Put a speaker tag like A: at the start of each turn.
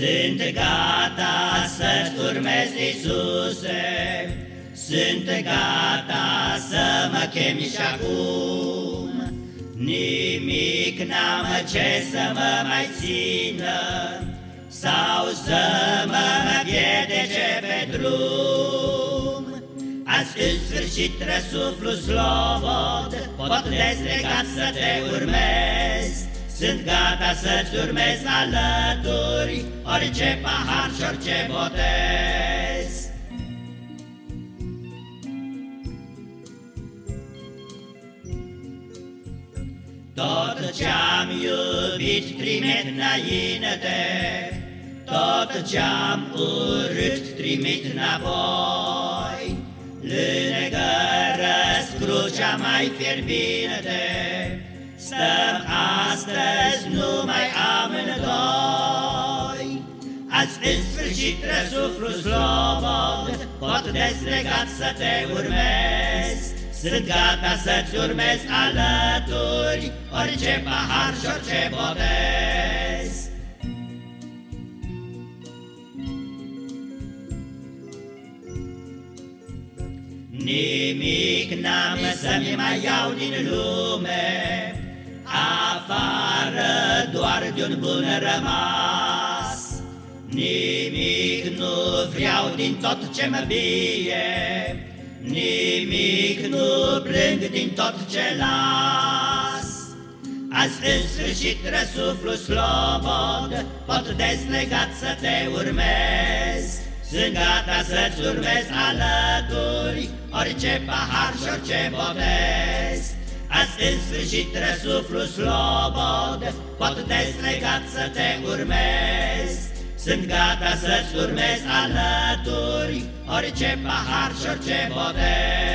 A: Sunt gata să-ți urmez, Iisuse, Sunt gata să mă chemi și acum. Nimic n-am ce să mă mai țină, Sau să mă piedece pe drum. Azi în sfârșit răsuflu slobod, Pot dezlegat să te urmez, sunt gata să-ți urmez alături Orice pahar și orice botez. Tot ce-am iubit trimit înainte Tot ce-am urât trimit înapoi. Lângă răscrucea mai fierbinte Stăm astăzi numai amândoi Azi în sfârșit răsuflu slobod Pot dezlegat să te urmez. Sunt gata să-ți urmez alături Orice pahar și orice botez. Nimic n-am să-mi mai iau din lume Afară doar de un bun rămas. Nimic nu vreau din tot ce mă bie. Nimic nu plâng din tot ce las. Azi în sfârșit răsuflu slobod Pot dezlegat să te urmez. Sunt gata să-ți urmez alături Orice pahar și orice botez Azi în sfârșit răsuflu slobod Pot dezlegat să te urmez. Sunt gata să-ți urmez alături Orice pahar și orice botez